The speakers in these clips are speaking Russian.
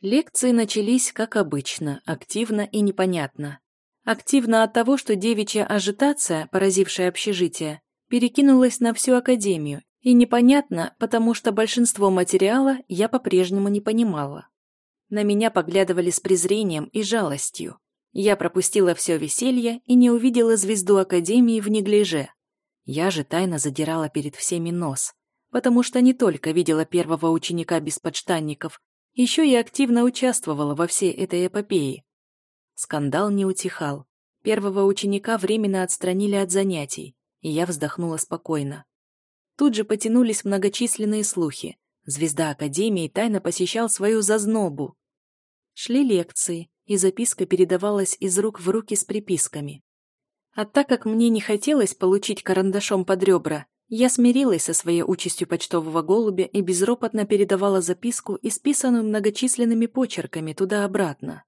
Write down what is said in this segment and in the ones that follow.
Лекции начались, как обычно, активно и непонятно. Активно от того, что девичья ажитация, поразившая общежитие, перекинулась на всю академию, и непонятно, потому что большинство материала я по-прежнему не понимала. На меня поглядывали с презрением и жалостью. Я пропустила все веселье и не увидела звезду Академии в неглиже. Я же тайно задирала перед всеми нос, потому что не только видела первого ученика без подштанников, еще и активно участвовала во всей этой эпопее. Скандал не утихал. Первого ученика временно отстранили от занятий, и я вздохнула спокойно. Тут же потянулись многочисленные слухи. Звезда Академии тайно посещал свою зазнобу. Шли лекции, и записка передавалась из рук в руки с приписками. А так как мне не хотелось получить карандашом под ребра, я смирилась со своей участью почтового голубя и безропотно передавала записку, исписанную многочисленными почерками, туда-обратно.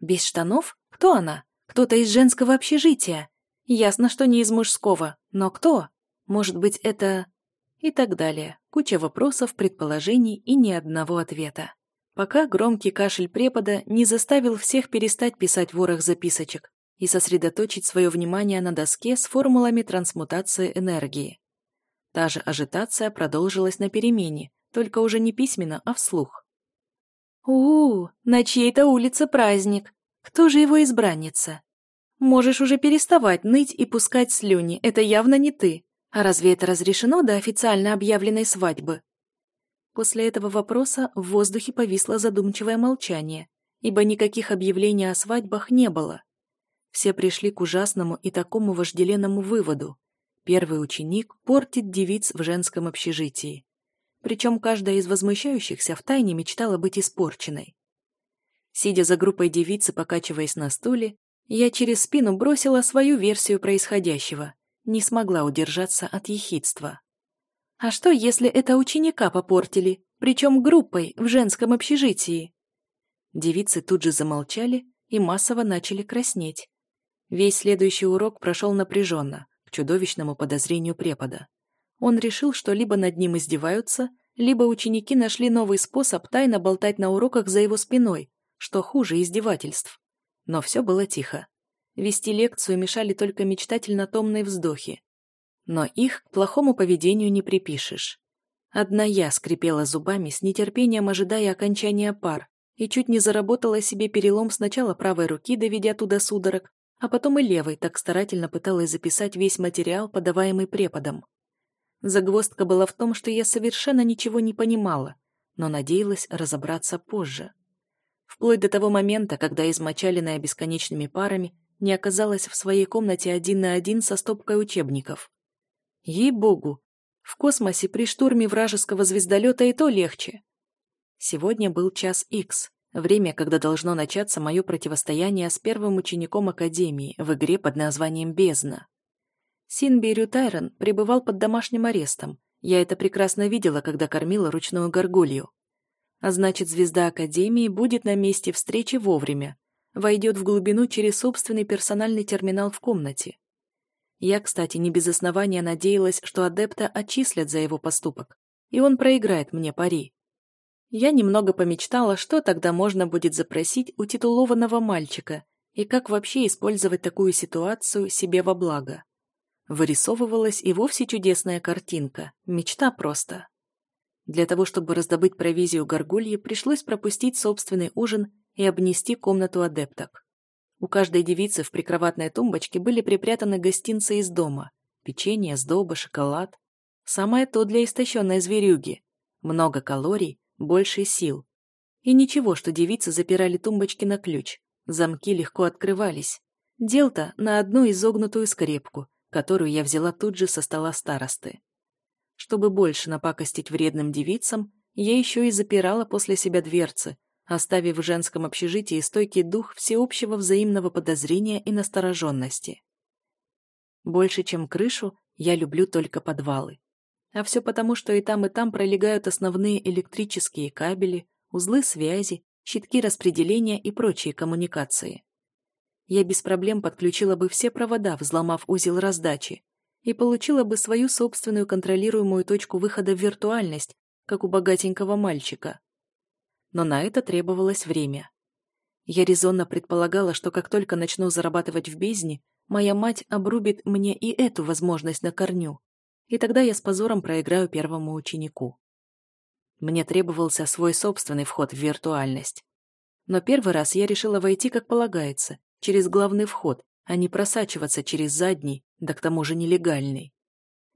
Без штанов? Кто она? Кто-то из женского общежития. Ясно, что не из мужского. Но кто? Может быть, это... И так далее. Куча вопросов, предположений и ни одного ответа. Пока громкий кашель препода не заставил всех перестать писать ворох записочек и сосредоточить свое внимание на доске с формулами трансмутации энергии. Та же ажитация продолжилась на перемене, только уже не письменно, а вслух. у, -у на чьей-то улице праздник. Кто же его избранница? Можешь уже переставать ныть и пускать слюни, это явно не ты. А разве это разрешено до официально объявленной свадьбы? После этого вопроса в воздухе повисло задумчивое молчание, ибо никаких объявлений о свадьбах не было. Все пришли к ужасному и такому вожделенному выводу. Первый ученик портит девиц в женском общежитии. Причем каждая из возмущающихся втайне мечтала быть испорченной. Сидя за группой девиц и покачиваясь на стуле, я через спину бросила свою версию происходящего не смогла удержаться от ехидства. А что, если это ученика попортили, причем группой в женском общежитии? Девицы тут же замолчали и массово начали краснеть. Весь следующий урок прошел напряженно, к чудовищному подозрению препода. Он решил, что либо над ним издеваются, либо ученики нашли новый способ тайно болтать на уроках за его спиной, что хуже издевательств. Но все было тихо. Вести лекцию мешали только мечтательно-томные вздохи. Но их к плохому поведению не припишешь. Одна я скрипела зубами, с нетерпением ожидая окончания пар, и чуть не заработала себе перелом сначала правой руки, доведя туда судорог, а потом и левой, так старательно пыталась записать весь материал, подаваемый преподом. Загвоздка была в том, что я совершенно ничего не понимала, но надеялась разобраться позже. Вплоть до того момента, когда измочаленная бесконечными парами, не оказалась в своей комнате один на один со стопкой учебников. Ей-богу, в космосе при штурме вражеского звездолета и то легче. Сегодня был час Х, время, когда должно начаться мое противостояние с первым учеником Академии в игре под названием «Бездна». Синби Тайрон пребывал под домашним арестом. Я это прекрасно видела, когда кормила ручную горгулью. А значит, звезда Академии будет на месте встречи вовремя, войдет в глубину через собственный персональный терминал в комнате. Я, кстати, не без основания надеялась, что адепта отчислят за его поступок, и он проиграет мне пари. Я немного помечтала, что тогда можно будет запросить у титулованного мальчика и как вообще использовать такую ситуацию себе во благо. Вырисовывалась и вовсе чудесная картинка, мечта просто. Для того, чтобы раздобыть провизию горгульи, пришлось пропустить собственный ужин и обнести комнату адепток. У каждой девицы в прикроватной тумбочке были припрятаны гостинцы из дома. Печенье, сдоба, шоколад. Самое то для истощенной зверюги. Много калорий, больше сил. И ничего, что девицы запирали тумбочки на ключ. Замки легко открывались. Дел-то на одну изогнутую скрепку, которую я взяла тут же со стола старосты. Чтобы больше напакостить вредным девицам, я еще и запирала после себя дверцы, оставив в женском общежитии стойкий дух всеобщего взаимного подозрения и настороженности. Больше, чем крышу, я люблю только подвалы. А все потому, что и там, и там пролегают основные электрические кабели, узлы связи, щитки распределения и прочие коммуникации. Я без проблем подключила бы все провода, взломав узел раздачи, и получила бы свою собственную контролируемую точку выхода в виртуальность, как у богатенького мальчика. но на это требовалось время. Я резонно предполагала, что как только начну зарабатывать в бездне, моя мать обрубит мне и эту возможность на корню, и тогда я с позором проиграю первому ученику. Мне требовался свой собственный вход в виртуальность. Но первый раз я решила войти как полагается, через главный вход, а не просачиваться через задний, да к тому же нелегальный.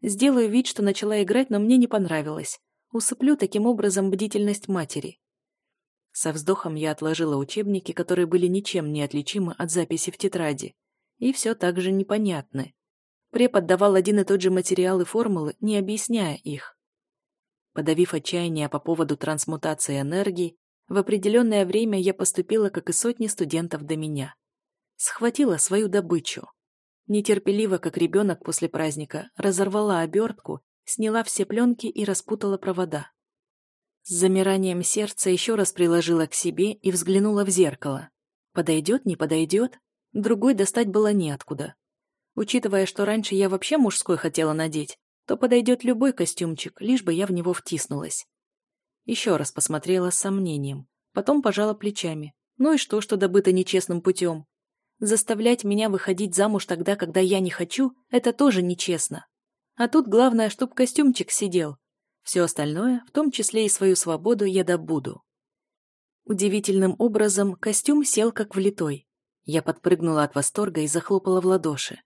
Сделаю вид, что начала играть, но мне не понравилось. Усыплю таким образом бдительность матери. Со вздохом я отложила учебники, которые были ничем не отличимы от записи в тетради, и все так же непонятны. Препод давал один и тот же материал и формулы, не объясняя их. Подавив отчаяние по поводу трансмутации энергии, в определенное время я поступила, как и сотни студентов до меня. Схватила свою добычу. Нетерпеливо, как ребенок после праздника, разорвала обертку, сняла все пленки и распутала провода. С замиранием сердца еще раз приложила к себе и взглянула в зеркало. Подойдет, не подойдет? Другой достать было неоткуда. Учитывая, что раньше я вообще мужской хотела надеть, то подойдет любой костюмчик, лишь бы я в него втиснулась. Еще раз посмотрела с сомнением, потом пожала плечами. Ну и что, что добыто нечестным путем? Заставлять меня выходить замуж тогда, когда я не хочу, это тоже нечестно. А тут главное, чтоб костюмчик сидел, все остальное, в том числе и свою свободу, я добуду. Удивительным образом костюм сел как влитой. Я подпрыгнула от восторга и захлопала в ладоши.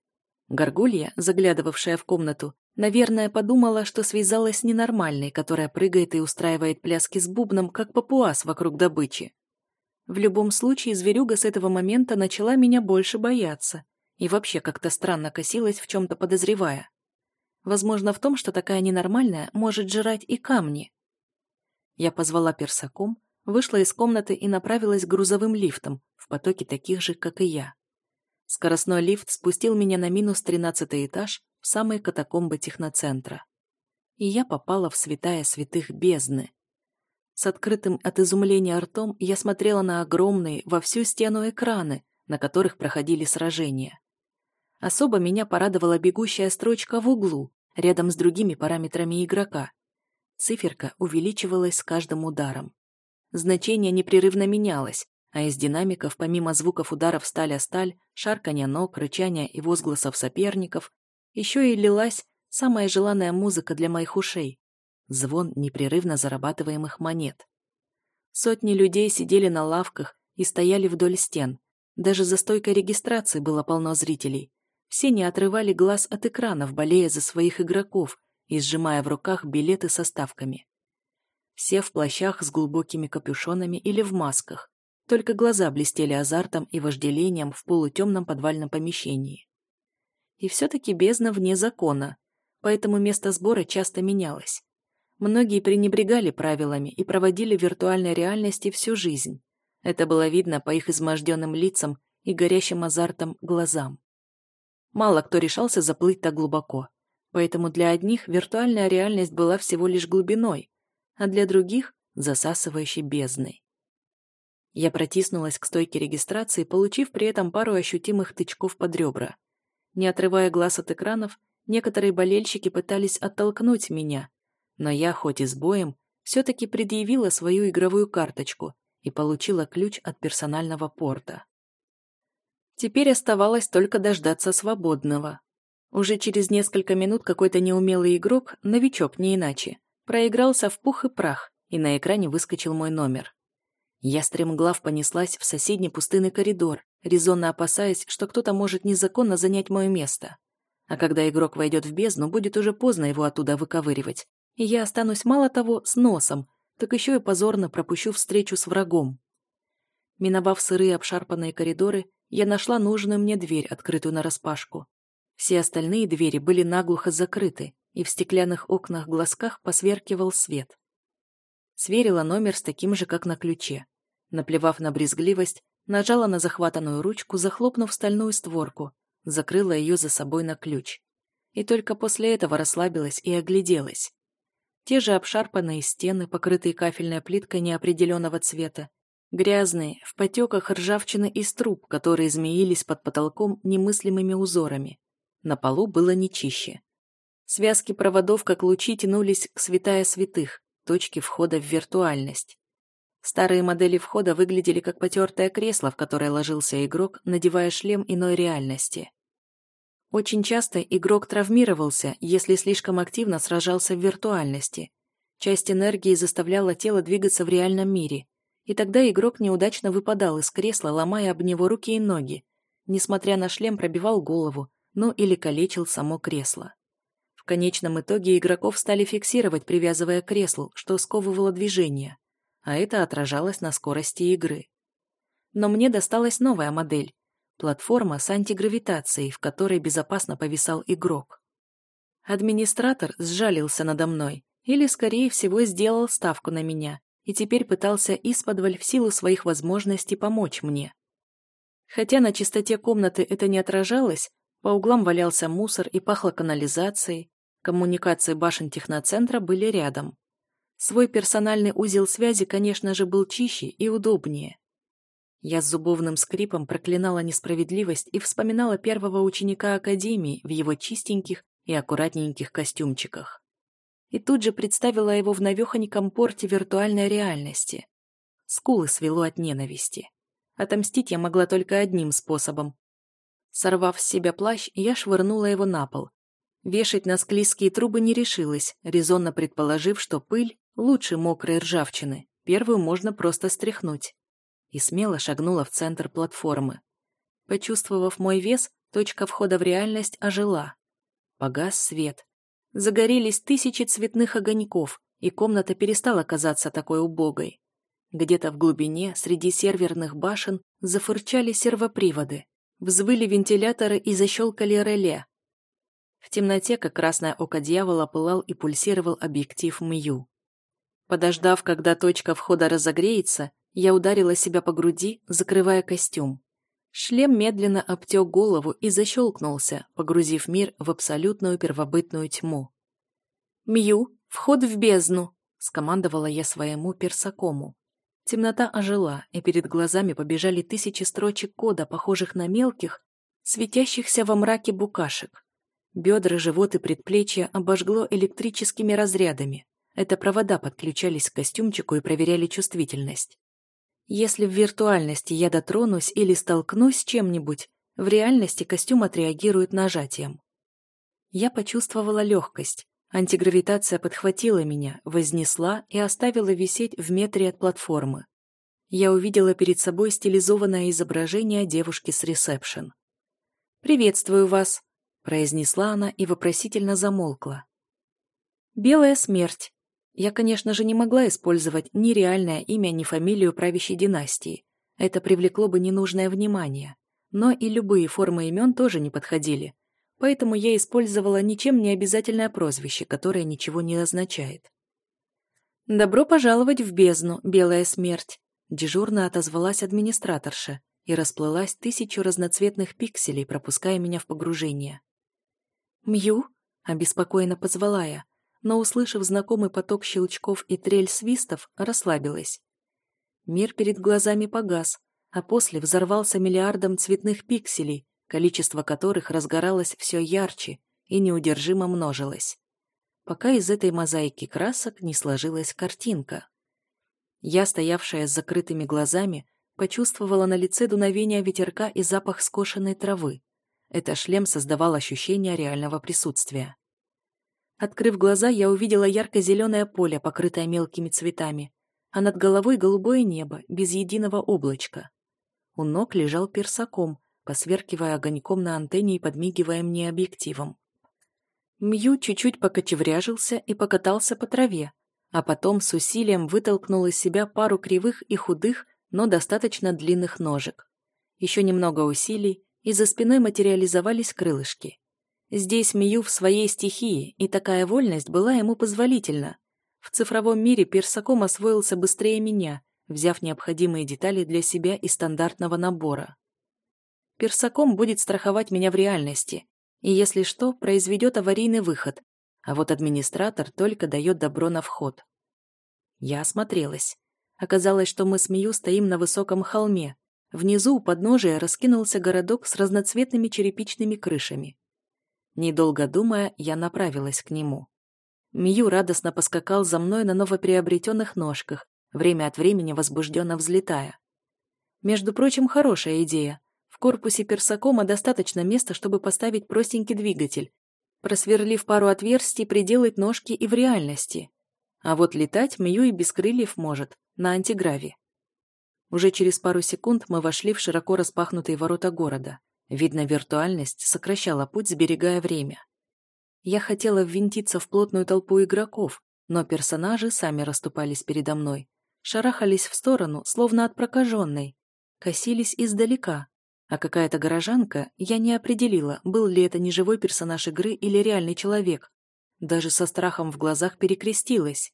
Горгулья, заглядывавшая в комнату, наверное, подумала, что связалась с ненормальной, которая прыгает и устраивает пляски с бубном, как папуас вокруг добычи. В любом случае, зверюга с этого момента начала меня больше бояться и вообще как-то странно косилась, в чем-то подозревая. Возможно, в том, что такая ненормальная может жрать и камни. Я позвала персаком, вышла из комнаты и направилась к грузовым лифтам, в потоке таких же, как и я. Скоростной лифт спустил меня на минус тринадцатый этаж в самые катакомбы техноцентра. И я попала в святая святых бездны. С открытым от изумления ртом я смотрела на огромные во всю стену экраны, на которых проходили сражения. Особо меня порадовала бегущая строчка в углу, рядом с другими параметрами игрока. Циферка увеличивалась с каждым ударом. Значение непрерывно менялось, а из динамиков, помимо звуков ударов сталь о сталь, шарканья ног, рычания и возгласов соперников, еще и лилась самая желанная музыка для моих ушей — звон непрерывно зарабатываемых монет. Сотни людей сидели на лавках и стояли вдоль стен. Даже за стойкой регистрации было полно зрителей, все не отрывали глаз от экранов, болея за своих игроков и сжимая в руках билеты со ставками. Все в плащах с глубокими капюшонами или в масках, только глаза блестели азартом и вожделением в полутемном подвальном помещении. И все-таки бездна вне закона, поэтому место сбора часто менялось. Многие пренебрегали правилами и проводили в виртуальной реальности всю жизнь. Это было видно по их изможденным лицам и горящим азартом глазам. Мало кто решался заплыть так глубоко. Поэтому для одних виртуальная реальность была всего лишь глубиной, а для других — засасывающей бездной. Я протиснулась к стойке регистрации, получив при этом пару ощутимых тычков под ребра. Не отрывая глаз от экранов, некоторые болельщики пытались оттолкнуть меня, но я, хоть и с боем, все-таки предъявила свою игровую карточку и получила ключ от персонального порта. Теперь оставалось только дождаться свободного. Уже через несколько минут какой-то неумелый игрок, новичок не иначе, проигрался в пух и прах, и на экране выскочил мой номер. Я стремглав понеслась в соседний пустынный коридор, резонно опасаясь, что кто-то может незаконно занять мое место. А когда игрок войдет в бездну, будет уже поздно его оттуда выковыривать, и я останусь мало того с носом, так еще и позорно пропущу встречу с врагом. Миновав сырые обшарпанные коридоры, я нашла нужную мне дверь, открытую нараспашку. Все остальные двери были наглухо закрыты, и в стеклянных окнах-глазках посверкивал свет. Сверила номер с таким же, как на ключе. Наплевав на брезгливость, нажала на захватанную ручку, захлопнув стальную створку, закрыла ее за собой на ключ. И только после этого расслабилась и огляделась. Те же обшарпанные стены, покрытые кафельной плиткой неопределенного цвета, Грязные, в потеках ржавчины из труб, которые змеились под потолком немыслимыми узорами. На полу было нечище. Связки проводов, как лучи, тянулись к святая святых, точке входа в виртуальность. Старые модели входа выглядели как потертое кресло, в которое ложился игрок, надевая шлем иной реальности. Очень часто игрок травмировался, если слишком активно сражался в виртуальности. Часть энергии заставляла тело двигаться в реальном мире, и тогда игрок неудачно выпадал из кресла, ломая об него руки и ноги. Несмотря на шлем, пробивал голову, ну или калечил само кресло. В конечном итоге игроков стали фиксировать, привязывая к креслу, что сковывало движение, а это отражалось на скорости игры. Но мне досталась новая модель, Платформа с антигравитацией, в которой безопасно повисал игрок. Администратор сжалился надо мной, или, скорее всего, сделал ставку на меня, и теперь пытался исподволь в силу своих возможностей помочь мне. Хотя на чистоте комнаты это не отражалось, по углам валялся мусор и пахло канализацией, коммуникации башен техноцентра были рядом. Свой персональный узел связи, конечно же, был чище и удобнее. Я с зубовным скрипом проклинала несправедливость и вспоминала первого ученика Академии в его чистеньких и аккуратненьких костюмчиках. И тут же представила его в навехоньком порте виртуальной реальности. Скулы свело от ненависти. Отомстить я могла только одним способом. Сорвав с себя плащ, я швырнула его на пол. Вешать на склизкие трубы не решилась, резонно предположив, что пыль лучше мокрой ржавчины. Первую можно просто стряхнуть и смело шагнула в центр платформы. Почувствовав мой вес, точка входа в реальность ожила. Погас свет. Загорелись тысячи цветных огоньков, и комната перестала казаться такой убогой. Где-то в глубине, среди серверных башен, зафырчали сервоприводы, взвыли вентиляторы и защелкали реле. В темноте, как красное око дьявола, пылал и пульсировал объектив МЮ. Подождав, когда точка входа разогреется, я ударила себя по груди, закрывая костюм. Шлем медленно обтек голову и защелкнулся, погрузив мир в абсолютную первобытную тьму. «Мью, вход в бездну!» — скомандовала я своему персакому. Темнота ожила, и перед глазами побежали тысячи строчек кода, похожих на мелких, светящихся во мраке букашек. Бедра, живот и предплечья обожгло электрическими разрядами. Это провода подключались к костюмчику и проверяли чувствительность. Если в виртуальности я дотронусь или столкнусь с чем-нибудь, в реальности костюм отреагирует нажатием. Я почувствовала легкость. Антигравитация подхватила меня, вознесла и оставила висеть в метре от платформы. Я увидела перед собой стилизованное изображение девушки с ресепшн. «Приветствую вас», — произнесла она и вопросительно замолкла. «Белая смерть», я, конечно же, не могла использовать ни реальное имя, ни фамилию правящей династии. Это привлекло бы ненужное внимание. Но и любые формы имен тоже не подходили. Поэтому я использовала ничем не обязательное прозвище, которое ничего не означает. «Добро пожаловать в бездну, белая смерть!» Дежурно отозвалась администраторша и расплылась тысячу разноцветных пикселей, пропуская меня в погружение. «Мью?» — обеспокоенно позвала я, но, услышав знакомый поток щелчков и трель свистов, расслабилась. Мир перед глазами погас, а после взорвался миллиардом цветных пикселей, количество которых разгоралось все ярче и неудержимо множилось. Пока из этой мозаики красок не сложилась картинка. Я, стоявшая с закрытыми глазами, почувствовала на лице дуновение ветерка и запах скошенной травы. Это шлем создавал ощущение реального присутствия. Открыв глаза, я увидела ярко-зеленое поле, покрытое мелкими цветами, а над головой голубое небо, без единого облачка. У ног лежал персаком, посверкивая огоньком на антенне и подмигивая мне объективом. Мью чуть-чуть покочевряжился и покатался по траве, а потом с усилием вытолкнул из себя пару кривых и худых, но достаточно длинных ножек. Еще немного усилий, и за спиной материализовались крылышки. Здесь Мию в своей стихии, и такая вольность была ему позволительна. В цифровом мире Персаком освоился быстрее меня, взяв необходимые детали для себя из стандартного набора. Персаком будет страховать меня в реальности, и если что, произведет аварийный выход, а вот администратор только дает добро на вход. Я осмотрелась. Оказалось, что мы с Мию стоим на высоком холме. Внизу у подножия раскинулся городок с разноцветными черепичными крышами. Недолго думая, я направилась к нему. Мью радостно поскакал за мной на новоприобретенных ножках, время от времени возбужденно взлетая. Между прочим, хорошая идея. В корпусе персакома достаточно места, чтобы поставить простенький двигатель, просверлив пару отверстий, приделать ножки и в реальности. А вот летать Мью и без крыльев может, на антиграве. Уже через пару секунд мы вошли в широко распахнутые ворота города. Видно, виртуальность сокращала путь, сберегая время. Я хотела ввинтиться в плотную толпу игроков, но персонажи сами расступались передо мной, шарахались в сторону, словно от прокаженной, косились издалека, а какая-то горожанка, я не определила, был ли это неживой персонаж игры или реальный человек, даже со страхом в глазах перекрестилась.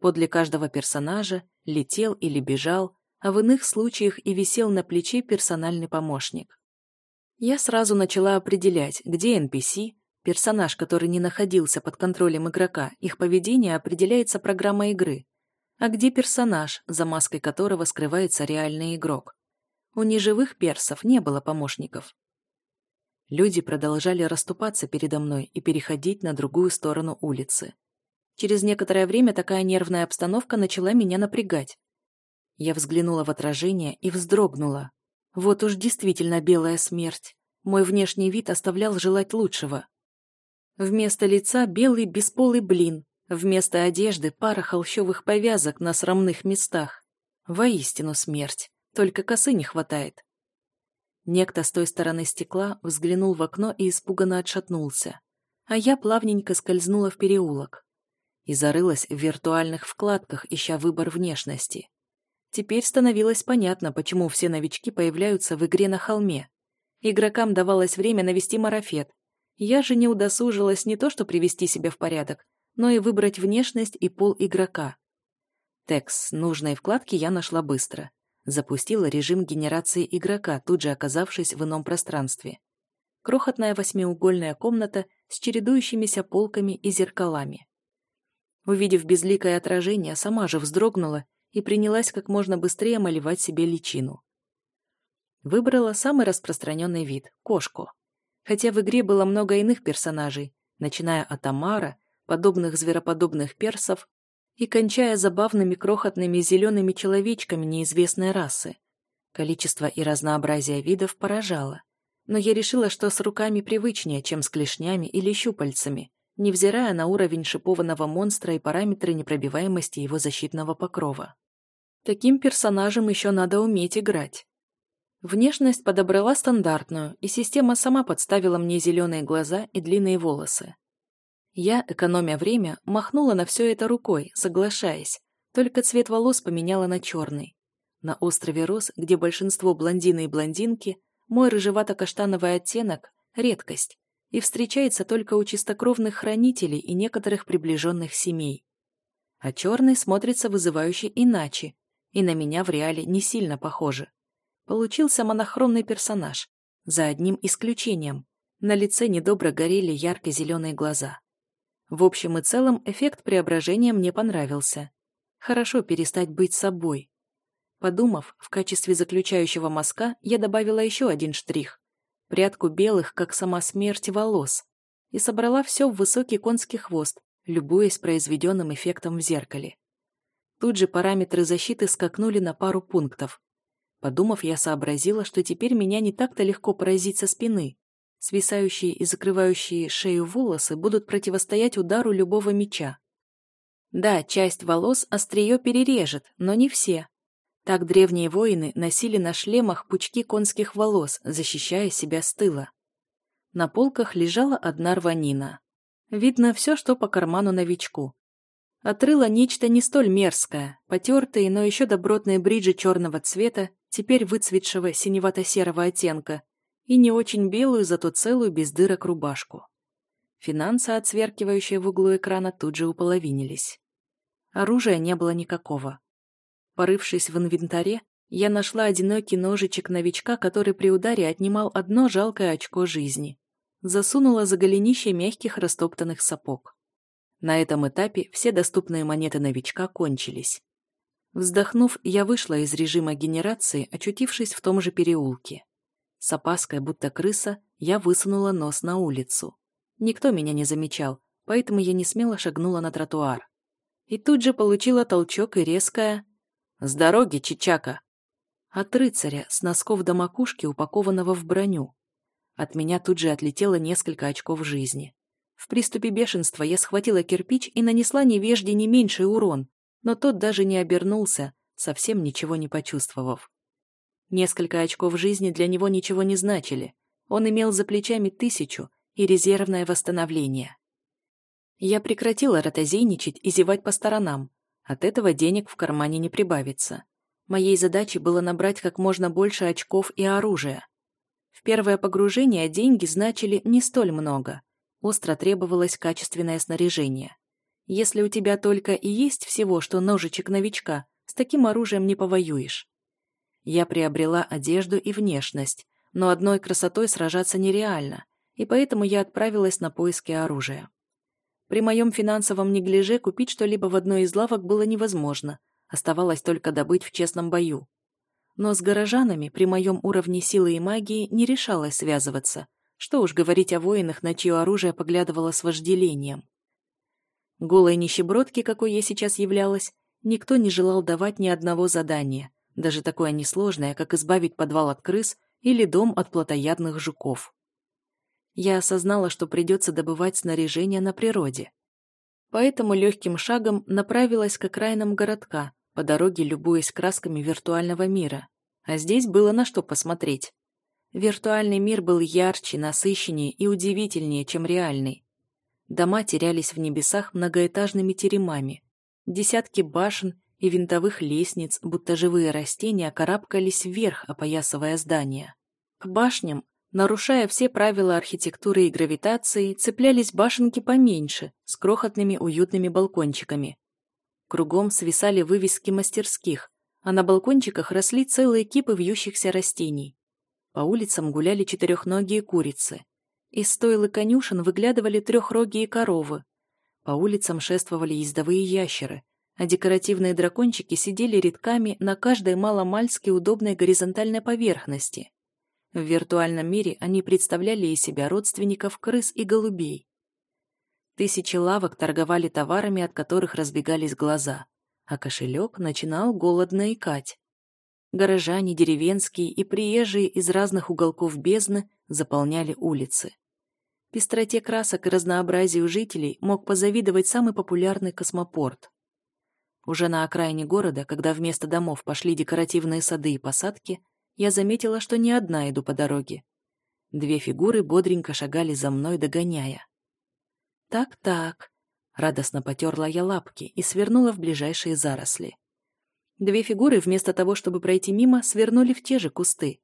Подле каждого персонажа летел или бежал, а в иных случаях и висел на плече персональный помощник. Я сразу начала определять, где NPC, персонаж, который не находился под контролем игрока, их поведение определяется программой игры, а где персонаж, за маской которого скрывается реальный игрок. У неживых персов не было помощников. Люди продолжали расступаться передо мной и переходить на другую сторону улицы. Через некоторое время такая нервная обстановка начала меня напрягать. Я взглянула в отражение и вздрогнула. Вот уж действительно белая смерть. Мой внешний вид оставлял желать лучшего. Вместо лица белый бесполый блин, вместо одежды пара холщовых повязок на срамных местах. Воистину смерть. Только косы не хватает. Некто с той стороны стекла взглянул в окно и испуганно отшатнулся. А я плавненько скользнула в переулок. И зарылась в виртуальных вкладках, ища выбор внешности. Теперь становилось понятно, почему все новички появляются в игре на холме. Игрокам давалось время навести марафет. Я же не удосужилась не то что привести себя в порядок, но и выбрать внешность и пол игрока. Текст нужной вкладки я нашла быстро запустила режим генерации игрока, тут же оказавшись в ином пространстве. Крохотная восьмиугольная комната с чередующимися полками и зеркалами. Увидев безликое отражение, сама же вздрогнула и принялась как можно быстрее малевать себе личину. Выбрала самый распространенный вид – кошку. Хотя в игре было много иных персонажей, начиная от Амара, подобных звероподобных персов, и кончая забавными крохотными зелеными человечками неизвестной расы. Количество и разнообразие видов поражало. Но я решила, что с руками привычнее, чем с клешнями или щупальцами, невзирая на уровень шипованного монстра и параметры непробиваемости его защитного покрова. Таким персонажем еще надо уметь играть. Внешность подобрала стандартную, и система сама подставила мне зеленые глаза и длинные волосы. Я, экономя время, махнула на все это рукой, соглашаясь. Только цвет волос поменяла на черный. На острове Рос, где большинство блондины и блондинки, мой рыжевато-каштановый оттенок – редкость и встречается только у чистокровных хранителей и некоторых приближенных семей. А черный смотрится вызывающе иначе, и на меня в реале не сильно похоже. Получился монохромный персонаж, за одним исключением. На лице недобро горели ярко-зеленые глаза. В общем и целом эффект преображения мне понравился. Хорошо перестать быть собой. Подумав, в качестве заключающего мазка я добавила еще один штрих. Прядку белых, как сама смерть, волос. И собрала все в высокий конский хвост, любуясь произведенным эффектом в зеркале. Тут же параметры защиты скакнули на пару пунктов. Подумав, я сообразила, что теперь меня не так-то легко поразить со спины. Свисающие и закрывающие шею волосы будут противостоять удару любого меча. Да, часть волос острие перережет, но не все. Так древние воины носили на шлемах пучки конских волос, защищая себя с тыла. На полках лежала одна рванина. Видно все, что по карману новичку. Отрыло нечто не столь мерзкое, потертые, но еще добротные бриджи черного цвета, теперь выцветшего синевато-серого оттенка, и не очень белую, зато целую без дырок рубашку. Финансы, отсверкивающие в углу экрана, тут же уполовинились. Оружия не было никакого. Порывшись в инвентаре, я нашла одинокий ножичек новичка, который при ударе отнимал одно жалкое очко жизни. Засунула за голенище мягких растоптанных сапог. На этом этапе все доступные монеты новичка кончились. Вздохнув, я вышла из режима генерации, очутившись в том же переулке. С опаской, будто крыса, я высунула нос на улицу. Никто меня не замечал, поэтому я не смело шагнула на тротуар. И тут же получила толчок и резкое «С дороги, Чичака!» От рыцаря с носков до макушки, упакованного в броню. От меня тут же отлетело несколько очков жизни. В приступе бешенства я схватила кирпич и нанесла невежде не меньший урон, но тот даже не обернулся, совсем ничего не почувствовав. Несколько очков жизни для него ничего не значили. Он имел за плечами тысячу и резервное восстановление. Я прекратила ротозейничать и зевать по сторонам. От этого денег в кармане не прибавится. Моей задачей было набрать как можно больше очков и оружия. В первое погружение деньги значили не столь много. Остро требовалось качественное снаряжение. Если у тебя только и есть всего, что ножичек новичка, с таким оружием не повоюешь. Я приобрела одежду и внешность, но одной красотой сражаться нереально, и поэтому я отправилась на поиски оружия. При моем финансовом неглиже купить что-либо в одной из лавок было невозможно, оставалось только добыть в честном бою. Но с горожанами при моем уровне силы и магии не решалось связываться, что уж говорить о воинах, на чье оружие поглядывало с вожделением. Голой нищебродки, какой я сейчас являлась, никто не желал давать ни одного задания, даже такое несложное, как избавить подвал от крыс или дом от плотоядных жуков. Я осознала, что придется добывать снаряжение на природе. Поэтому легким шагом направилась к окраинам городка, по дороге любуясь красками виртуального мира. А здесь было на что посмотреть. Виртуальный мир был ярче, насыщеннее и удивительнее, чем реальный. Дома терялись в небесах многоэтажными теремами. Десятки башен и винтовых лестниц, будто живые растения, карабкались вверх, опоясывая здания. К башням, нарушая все правила архитектуры и гравитации, цеплялись башенки поменьше, с крохотными уютными балкончиками. Кругом свисали вывески мастерских, а на балкончиках росли целые кипы вьющихся растений. По улицам гуляли четырехногие курицы. Из стойлы конюшен выглядывали трехрогие коровы. По улицам шествовали ездовые ящеры, а декоративные дракончики сидели редками на каждой маломальски удобной горизонтальной поверхности. В виртуальном мире они представляли из себя родственников крыс и голубей. Тысячи лавок торговали товарами, от которых разбегались глаза, а кошелек начинал голодно икать. Горожане, деревенские и приезжие из разных уголков бездны заполняли улицы. Пестроте красок и разнообразию жителей мог позавидовать самый популярный космопорт. Уже на окраине города, когда вместо домов пошли декоративные сады и посадки, я заметила, что не одна иду по дороге. Две фигуры бодренько шагали за мной, догоняя. «Так-так», — радостно потерла я лапки и свернула в ближайшие заросли. Две фигуры, вместо того, чтобы пройти мимо, свернули в те же кусты.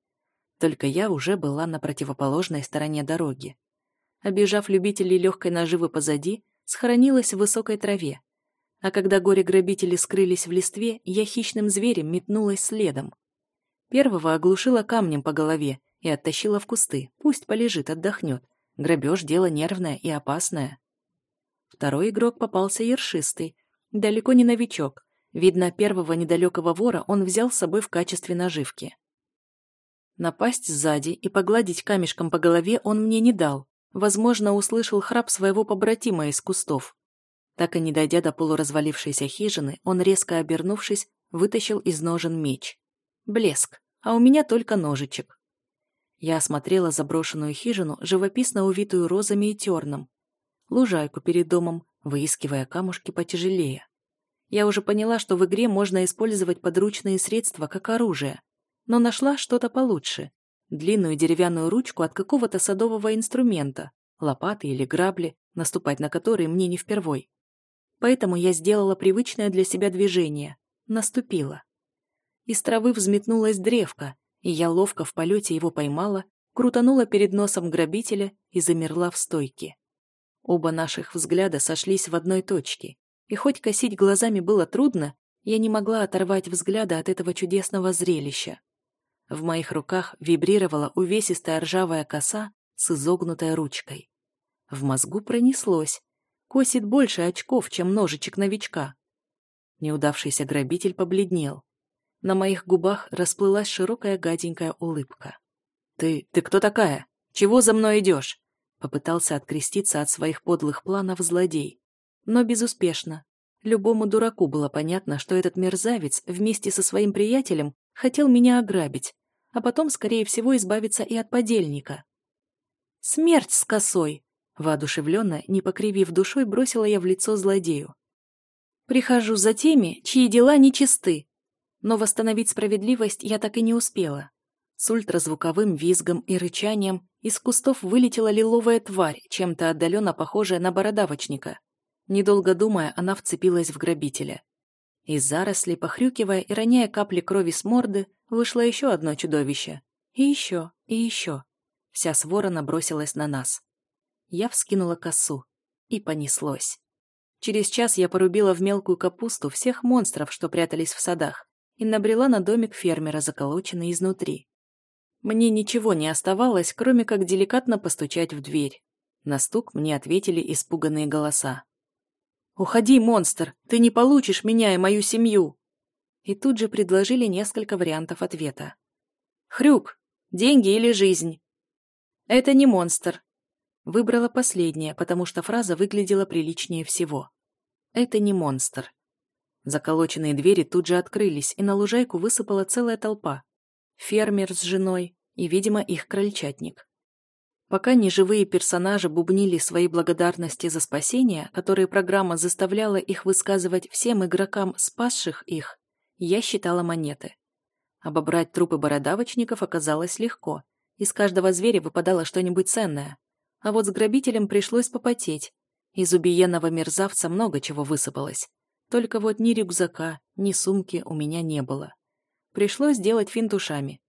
Только я уже была на противоположной стороне дороги. Обижав любителей легкой наживы позади, схоронилась в высокой траве. А когда горе-грабители скрылись в листве, я хищным зверем метнулась следом. Первого оглушила камнем по голове и оттащила в кусты. Пусть полежит, отдохнет. Грабеж — дело нервное и опасное. Второй игрок попался ершистый. Далеко не новичок, Видно, первого недалекого вора он взял с собой в качестве наживки. Напасть сзади и погладить камешком по голове он мне не дал. Возможно, услышал храп своего побратима из кустов. Так и не дойдя до полуразвалившейся хижины, он, резко обернувшись, вытащил из ножен меч. Блеск, а у меня только ножичек. Я осмотрела заброшенную хижину, живописно увитую розами и терном. Лужайку перед домом, выискивая камушки потяжелее. Я уже поняла, что в игре можно использовать подручные средства как оружие, но нашла что-то получше. Длинную деревянную ручку от какого-то садового инструмента, лопаты или грабли, наступать на которые мне не впервой. Поэтому я сделала привычное для себя движение. Наступила. Из травы взметнулась древко, и я ловко в полете его поймала, крутанула перед носом грабителя и замерла в стойке. Оба наших взгляда сошлись в одной точке, и хоть косить глазами было трудно, я не могла оторвать взгляда от этого чудесного зрелища. В моих руках вибрировала увесистая ржавая коса с изогнутой ручкой. В мозгу пронеслось. Косит больше очков, чем ножичек новичка. Неудавшийся грабитель побледнел. На моих губах расплылась широкая гаденькая улыбка. «Ты... ты кто такая? Чего за мной идешь?» Попытался откреститься от своих подлых планов злодей но безуспешно. Любому дураку было понятно, что этот мерзавец вместе со своим приятелем хотел меня ограбить, а потом, скорее всего, избавиться и от подельника. «Смерть с косой!» Воодушевленно, не покривив душой, бросила я в лицо злодею. «Прихожу за теми, чьи дела нечисты!» Но восстановить справедливость я так и не успела. С ультразвуковым визгом и рычанием из кустов вылетела лиловая тварь, чем-то отдаленно похожая на бородавочника. Недолго думая, она вцепилась в грабителя. Из зарослей, похрюкивая и роняя капли крови с морды, вышло еще одно чудовище. И еще, и еще. Вся свора набросилась на нас. Я вскинула косу. И понеслось. Через час я порубила в мелкую капусту всех монстров, что прятались в садах, и набрела на домик фермера, заколоченный изнутри. Мне ничего не оставалось, кроме как деликатно постучать в дверь. На стук мне ответили испуганные голоса. «Уходи, монстр! Ты не получишь меня и мою семью!» И тут же предложили несколько вариантов ответа. «Хрюк! Деньги или жизнь?» «Это не монстр!» Выбрала последнее, потому что фраза выглядела приличнее всего. «Это не монстр!» Заколоченные двери тут же открылись, и на лужайку высыпала целая толпа. Фермер с женой и, видимо, их крольчатник. Пока неживые персонажи бубнили свои благодарности за спасение, которые программа заставляла их высказывать всем игрокам, спасших их, я считала монеты. Обобрать трупы бородавочников оказалось легко. Из каждого зверя выпадало что-нибудь ценное. А вот с грабителем пришлось попотеть. Из убиенного мерзавца много чего высыпалось. Только вот ни рюкзака, ни сумки у меня не было. Пришлось делать финт ушами.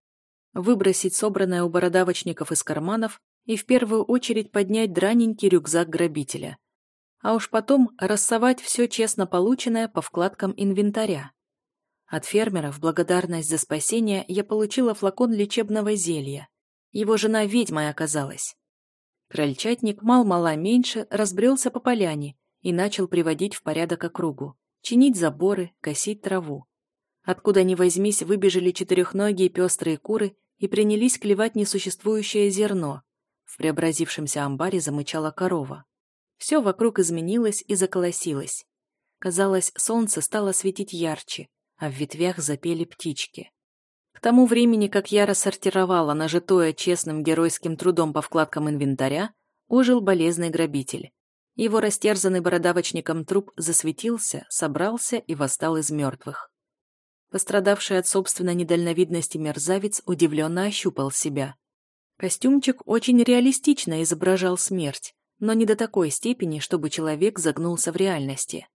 Выбросить собранное у бородавочников из карманов и в первую очередь поднять драненький рюкзак грабителя. А уж потом рассовать все честно полученное по вкладкам инвентаря. От фермера в благодарность за спасение я получила флакон лечебного зелья. Его жена ведьмой оказалась. Крольчатник мал-мала меньше разбрелся по поляне и начал приводить в порядок округу, чинить заборы, косить траву. Откуда ни возьмись, выбежали четырехногие пестрые куры и принялись клевать несуществующее зерно, в преобразившемся амбаре замычала корова. Все вокруг изменилось и заколосилось. Казалось, солнце стало светить ярче, а в ветвях запели птички. К тому времени, как я рассортировала нажитое честным геройским трудом по вкладкам инвентаря, ожил болезный грабитель. Его растерзанный бородавочником труп засветился, собрался и восстал из мертвых. Пострадавший от собственной недальновидности мерзавец удивленно ощупал себя. Костюмчик очень реалистично изображал смерть, но не до такой степени, чтобы человек загнулся в реальности.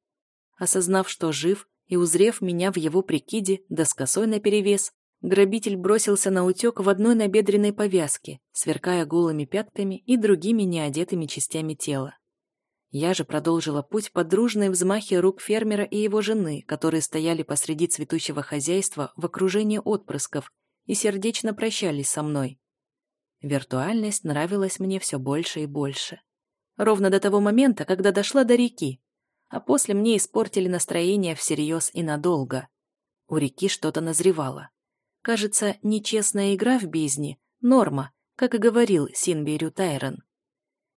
Осознав, что жив, и узрев меня в его прикиде, да с косой наперевес, грабитель бросился на утек в одной набедренной повязке, сверкая голыми пятками и другими неодетыми частями тела. Я же продолжила путь под дружные взмахи рук фермера и его жены, которые стояли посреди цветущего хозяйства в окружении отпрысков и сердечно прощались со мной. Виртуальность нравилась мне все больше и больше. Ровно до того момента, когда дошла до реки. А после мне испортили настроение всерьез и надолго. У реки что-то назревало. Кажется, нечестная игра в бездне — норма, как и говорил Синберю Тайрон.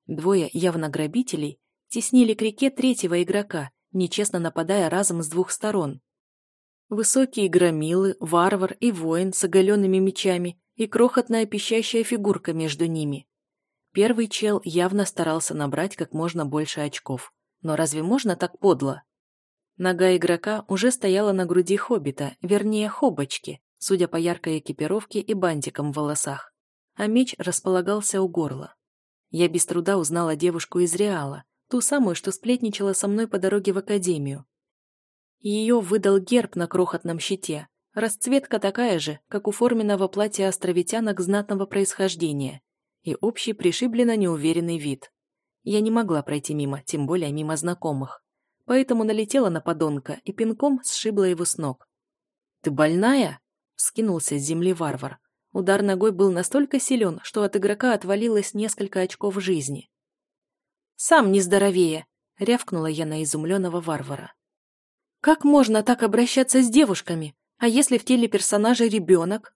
Двое явно грабителей теснили к реке третьего игрока, нечестно нападая разом с двух сторон. Высокие громилы, варвар и воин с оголенными мечами и крохотная пищащая фигурка между ними. Первый чел явно старался набрать как можно больше очков. Но разве можно так подло? Нога игрока уже стояла на груди хоббита, вернее, хобочки, судя по яркой экипировке и бантикам в волосах. А меч располагался у горла. Я без труда узнала девушку из Реала, ту самую, что сплетничала со мной по дороге в академию. Ее выдал герб на крохотном щите, Расцветка такая же, как у форменного платья островитянок знатного происхождения, и общий пришибленно неуверенный вид. Я не могла пройти мимо, тем более мимо знакомых. Поэтому налетела на подонка и пинком сшибла его с ног. «Ты больная?» — вскинулся с земли варвар. Удар ногой был настолько силен, что от игрока отвалилось несколько очков жизни. «Сам не здоровее!» — рявкнула я на изумленного варвара. «Как можно так обращаться с девушками? А если в теле персонажа ребенок?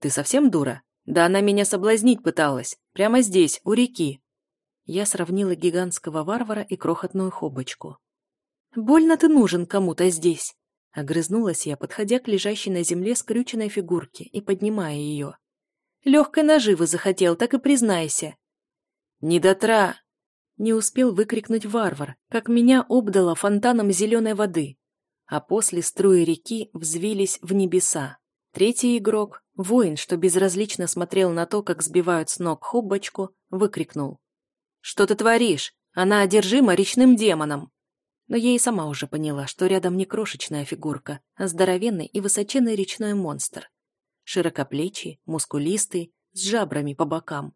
Ты совсем дура? Да она меня соблазнить пыталась. Прямо здесь, у реки. Я сравнила гигантского варвара и крохотную хобочку. Больно ты нужен кому-то здесь!» Огрызнулась я, подходя к лежащей на земле скрюченной фигурке и поднимая ее. «Легкой наживы захотел, так и признайся!» «Не дотра!» Не успел выкрикнуть варвар, как меня обдало фонтаном зеленой воды, а после струи реки взвились в небеса. Третий игрок, воин, что безразлично смотрел на то, как сбивают с ног хоббочку, выкрикнул. «Что ты творишь? Она одержима речным демоном!» Но я и сама уже поняла, что рядом не крошечная фигурка, а здоровенный и высоченный речной монстр. Широкоплечий, мускулистый, с жабрами по бокам.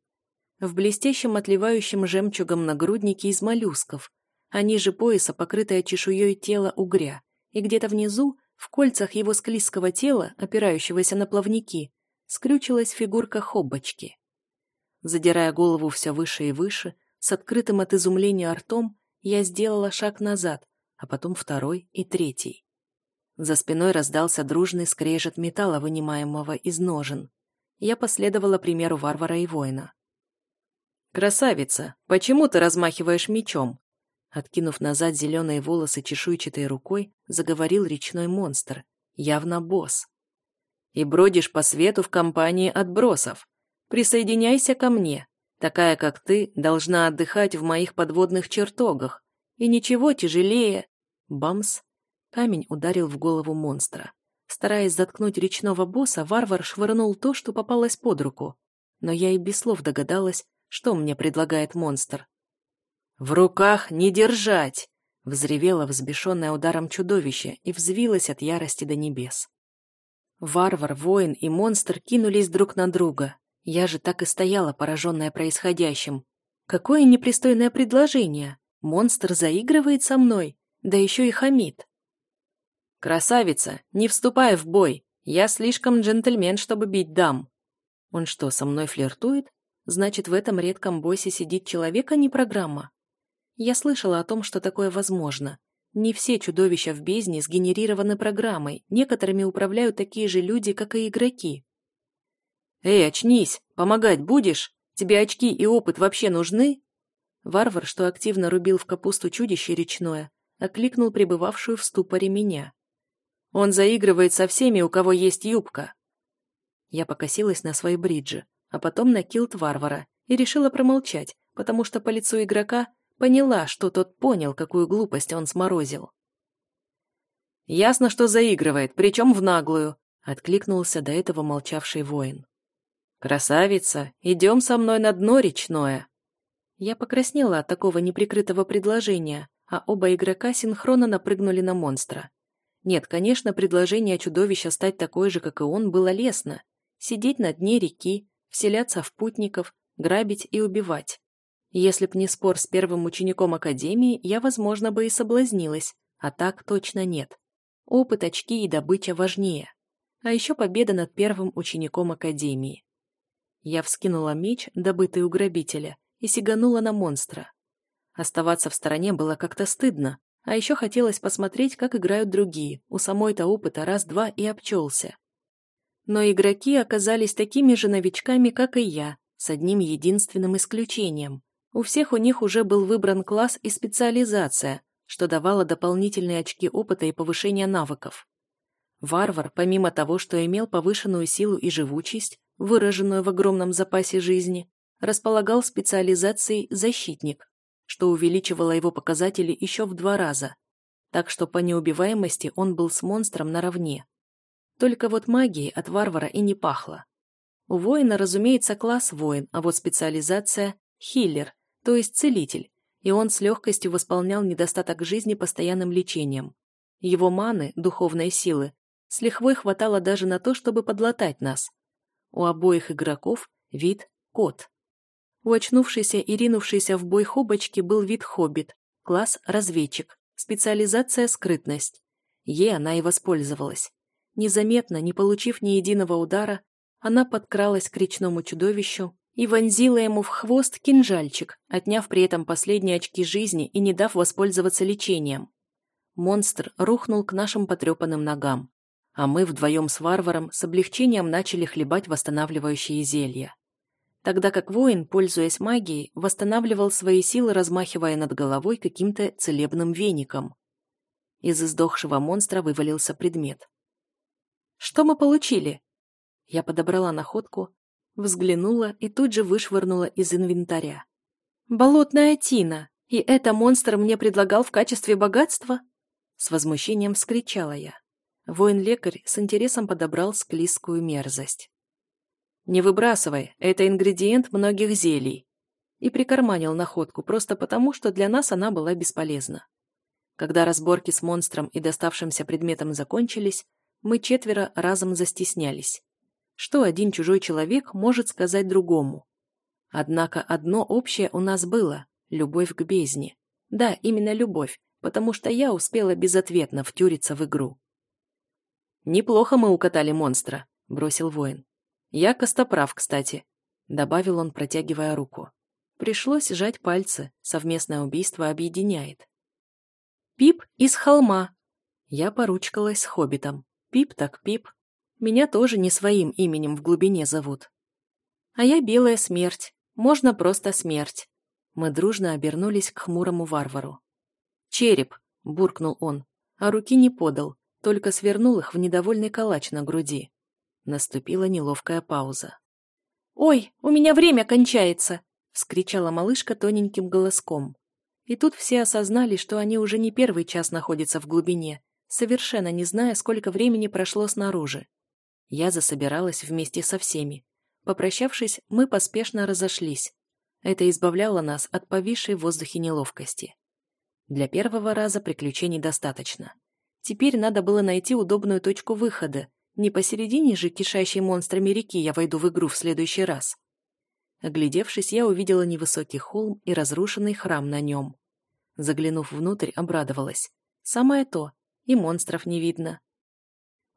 В блестящем отливающем жемчугом нагруднике из моллюсков, а ниже пояса покрытое чешуей тело угря, и где-то внизу, в кольцах его склизкого тела, опирающегося на плавники, скрючилась фигурка хоббочки. Задирая голову все выше и выше, с открытым от изумления ртом, я сделала шаг назад, а потом второй и третий. За спиной раздался дружный скрежет металла, вынимаемого из ножен. Я последовала примеру варвара и воина. «Красавица, почему ты размахиваешь мечом?» Откинув назад зеленые волосы чешуйчатой рукой, заговорил речной монстр, явно босс. «И бродишь по свету в компании отбросов. Присоединяйся ко мне, Такая, как ты, должна отдыхать в моих подводных чертогах. И ничего тяжелее. Бамс. Камень ударил в голову монстра. Стараясь заткнуть речного босса, варвар швырнул то, что попалось под руку. Но я и без слов догадалась, что мне предлагает монстр. «В руках не держать!» — взревело взбешенное ударом чудовище и взвилось от ярости до небес. Варвар, воин и монстр кинулись друг на друга, я же так и стояла, пораженная происходящим. Какое непристойное предложение. Монстр заигрывает со мной, да еще и хамит. «Красавица, не вступай в бой. Я слишком джентльмен, чтобы бить дам». Он что, со мной флиртует? Значит, в этом редком боссе сидит человек, а не программа. Я слышала о том, что такое возможно. Не все чудовища в бездне сгенерированы программой, некоторыми управляют такие же люди, как и игроки. «Эй, очнись! Помогать будешь? Тебе очки и опыт вообще нужны?» Варвар, что активно рубил в капусту чудище речное, окликнул пребывавшую в ступоре меня. «Он заигрывает со всеми, у кого есть юбка!» Я покосилась на свои бриджи, а потом на килт варвара и решила промолчать, потому что по лицу игрока поняла, что тот понял, какую глупость он сморозил. «Ясно, что заигрывает, причем в наглую», — откликнулся до этого молчавший воин. «Красавица, идем со мной на дно речное!» Я покраснела от такого неприкрытого предложения, а оба игрока синхронно напрыгнули на монстра. Нет, конечно, предложение чудовища стать такой же, как и он, было лестно. Сидеть на дне реки, вселяться в путников, грабить и убивать. Если б не спор с первым учеником Академии, я, возможно, бы и соблазнилась, а так точно нет. Опыт, очки и добыча важнее. А еще победа над первым учеником Академии. Я вскинула меч, добытый у грабителя, и сиганула на монстра. Оставаться в стороне было как-то стыдно, а еще хотелось посмотреть, как играют другие, у самой-то опыта раз-два и обчелся. Но игроки оказались такими же новичками, как и я, с одним единственным исключением. У всех у них уже был выбран класс и специализация, что давало дополнительные очки опыта и повышения навыков. Варвар, помимо того, что имел повышенную силу и живучесть, выраженную в огромном запасе жизни, располагал специализацией «защитник», что увеличивало его показатели еще в два раза. Так что по неубиваемости он был с монстром наравне. Только вот магией от варвара и не пахло. У воина, разумеется, класс воин, а вот специализация – хиллер, то есть целитель, и он с легкостью восполнял недостаток жизни постоянным лечением. Его маны, духовной силы, с лихвой хватало даже на то, чтобы подлатать нас. У обоих игроков вид – кот. У очнувшейся и ринувшейся в бой хобочки был вид хоббит, класс – разведчик, специализация – скрытность. Ей она и воспользовалась. Незаметно, не получив ни единого удара, она подкралась к речному чудовищу и вонзила ему в хвост кинжальчик, отняв при этом последние очки жизни и не дав воспользоваться лечением. Монстр рухнул к нашим потрепанным ногам а мы вдвоем с варваром с облегчением начали хлебать восстанавливающие зелья. Тогда как воин, пользуясь магией, восстанавливал свои силы, размахивая над головой каким-то целебным веником. Из издохшего монстра вывалился предмет. «Что мы получили?» Я подобрала находку, взглянула и тут же вышвырнула из инвентаря. «Болотная тина! И это монстр мне предлагал в качестве богатства?» С возмущением вскричала я. Воин-лекарь с интересом подобрал склизкую мерзость. «Не выбрасывай, это ингредиент многих зелий», и прикарманил находку просто потому, что для нас она была бесполезна. Когда разборки с монстром и доставшимся предметом закончились, мы четверо разом застеснялись. Что один чужой человек может сказать другому? Однако одно общее у нас было – любовь к бездне. Да, именно любовь, потому что я успела безответно втюриться в игру. «Неплохо мы укатали монстра», – бросил воин. «Я костоправ, кстати», – добавил он, протягивая руку. Пришлось сжать пальцы, совместное убийство объединяет. Пип из холма. Я поручкалась с хоббитом. Пип так пип. Меня тоже не своим именем в глубине зовут. А я белая смерть. Можно просто смерть. Мы дружно обернулись к хмурому варвару. «Череп!» – буркнул он, а руки не подал, только свернул их в недовольный калач на груди. Наступила неловкая пауза. «Ой, у меня время кончается!» – вскричала малышка тоненьким голоском. И тут все осознали, что они уже не первый час находятся в глубине, совершенно не зная, сколько времени прошло снаружи. Я засобиралась вместе со всеми. Попрощавшись, мы поспешно разошлись. Это избавляло нас от повисшей в воздухе неловкости. Для первого раза приключений достаточно. Теперь надо было найти удобную точку выхода. Не посередине же кишащей монстрами реки я войду в игру в следующий раз. Оглядевшись, я увидела невысокий холм и разрушенный храм на нем. Заглянув внутрь, обрадовалась. Самое то, и монстров не видно.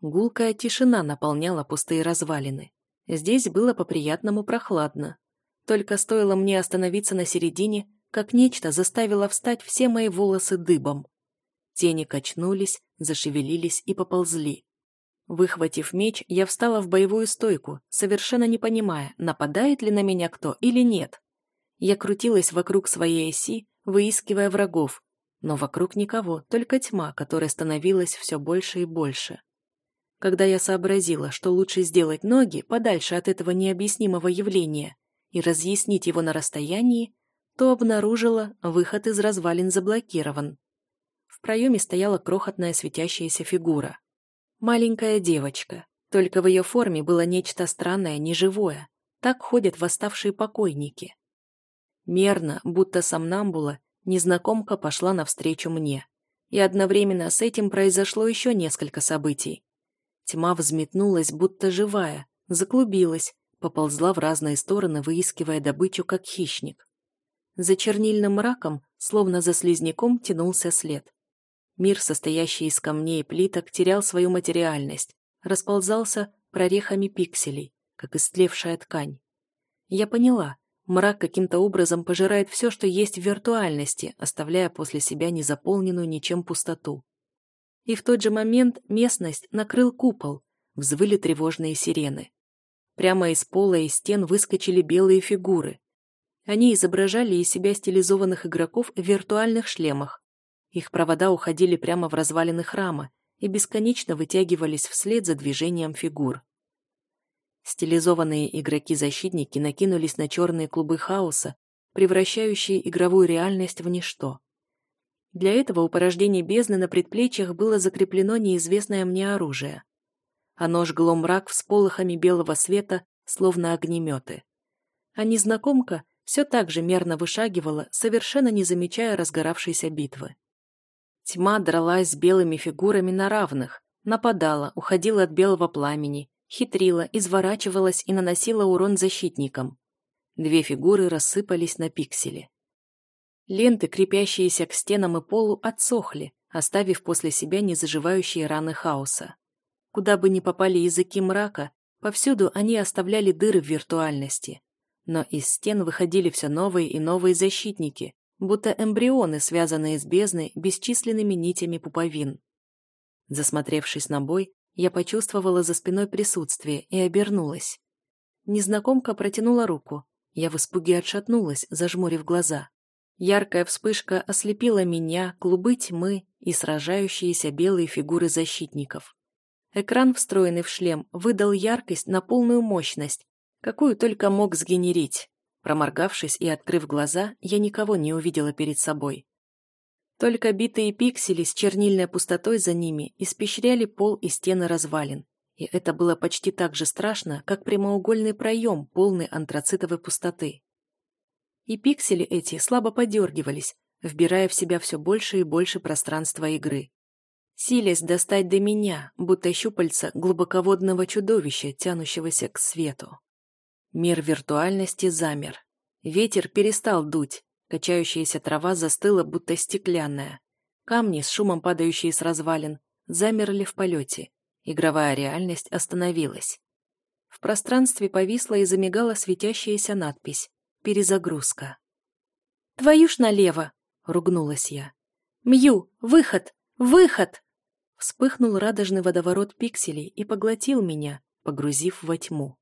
Гулкая тишина наполняла пустые развалины. Здесь было по-приятному прохладно. Только стоило мне остановиться на середине, как нечто заставило встать все мои волосы дыбом. Тени качнулись, зашевелились и поползли. Выхватив меч, я встала в боевую стойку, совершенно не понимая, нападает ли на меня кто или нет. Я крутилась вокруг своей оси, выискивая врагов, но вокруг никого, только тьма, которая становилась все больше и больше. Когда я сообразила, что лучше сделать ноги подальше от этого необъяснимого явления и разъяснить его на расстоянии, то обнаружила, выход из развалин заблокирован. В проеме стояла крохотная светящаяся фигура. Маленькая девочка, только в ее форме было нечто странное, неживое. Так ходят восставшие покойники. Мерно, будто сомнамбула, незнакомка пошла навстречу мне. И одновременно с этим произошло еще несколько событий. Тьма взметнулась, будто живая, заклубилась, поползла в разные стороны, выискивая добычу, как хищник. За чернильным мраком, словно за слизняком, тянулся след. Мир, состоящий из камней и плиток, терял свою материальность, расползался прорехами пикселей, как истлевшая ткань. Я поняла, мрак каким-то образом пожирает все, что есть в виртуальности, оставляя после себя незаполненную ничем пустоту. И в тот же момент местность накрыл купол, взвыли тревожные сирены. Прямо из пола и стен выскочили белые фигуры. Они изображали из себя стилизованных игроков в виртуальных шлемах, их провода уходили прямо в развалины храма и бесконечно вытягивались вслед за движением фигур. Стилизованные игроки-защитники накинулись на черные клубы хаоса, превращающие игровую реальность в ничто. Для этого у порождений бездны на предплечьях было закреплено неизвестное мне оружие. Оно жгло мрак всполохами белого света, словно огнеметы. А незнакомка все так же мерно вышагивала, совершенно не замечая разгоравшейся битвы. Тьма дралась с белыми фигурами на равных, нападала, уходила от белого пламени, хитрила, изворачивалась и наносила урон защитникам. Две фигуры рассыпались на пиксели. Ленты, крепящиеся к стенам и полу, отсохли, оставив после себя незаживающие раны хаоса. Куда бы ни попали языки мрака, повсюду они оставляли дыры в виртуальности. Но из стен выходили все новые и новые защитники, будто эмбрионы, связанные с бездной бесчисленными нитями пуповин. Засмотревшись на бой, я почувствовала за спиной присутствие и обернулась. Незнакомка протянула руку. Я в испуге отшатнулась, зажмурив глаза. Яркая вспышка ослепила меня, клубы тьмы и сражающиеся белые фигуры защитников. Экран, встроенный в шлем, выдал яркость на полную мощность, какую только мог сгенерить. Проморгавшись и открыв глаза, я никого не увидела перед собой. Только битые пиксели с чернильной пустотой за ними испещряли пол и стены развалин. И это было почти так же страшно, как прямоугольный проем, полный антрацитовой пустоты. И пиксели эти слабо подергивались, вбирая в себя все больше и больше пространства игры. Силясь достать до меня, будто щупальца глубоководного чудовища, тянущегося к свету. Мир виртуальности замер. Ветер перестал дуть, качающаяся трава застыла, будто стеклянная. Камни, с шумом падающие с развалин, замерли в полете. Игровая реальность остановилась. В пространстве повисла и замигала светящаяся надпись «Перезагрузка». «Твою ж налево!» — ругнулась я. «Мью! Выход! Выход!» Вспыхнул радужный водоворот пикселей и поглотил меня, погрузив во тьму.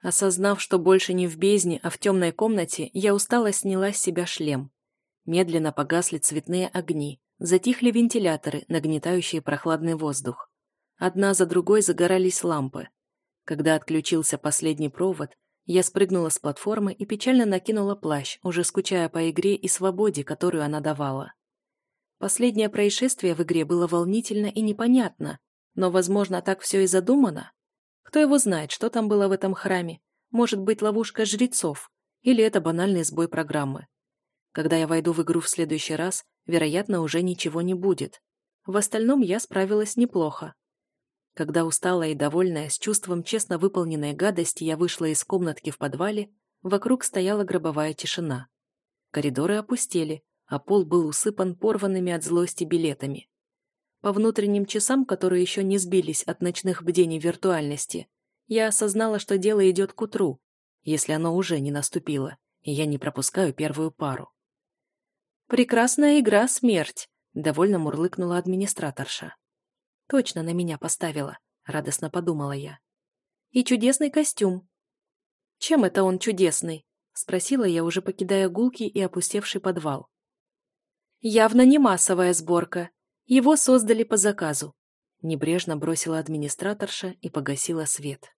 Осознав, что больше не в бездне, а в темной комнате, я устало сняла с себя шлем. Медленно погасли цветные огни, затихли вентиляторы, нагнетающие прохладный воздух. Одна за другой загорались лампы. Когда отключился последний провод, я спрыгнула с платформы и печально накинула плащ, уже скучая по игре и свободе, которую она давала. Последнее происшествие в игре было волнительно и непонятно, но, возможно, так все и задумано. Кто его знает, что там было в этом храме? Может быть, ловушка жрецов? Или это банальный сбой программы? Когда я войду в игру в следующий раз, вероятно, уже ничего не будет. В остальном я справилась неплохо. Когда усталая и довольная, с чувством честно выполненной гадости, я вышла из комнатки в подвале, вокруг стояла гробовая тишина. Коридоры опустели, а пол был усыпан порванными от злости билетами. По внутренним часам, которые еще не сбились от ночных бдений виртуальности, я осознала, что дело идет к утру, если оно уже не наступило, и я не пропускаю первую пару. «Прекрасная игра, смерть!» — довольно мурлыкнула администраторша. Точно на меня поставила, радостно подумала я. И чудесный костюм. Чем это он чудесный? Спросила я, уже покидая гулкий и опустевший подвал. Явно не массовая сборка. Его создали по заказу. Небрежно бросила администраторша и погасила свет.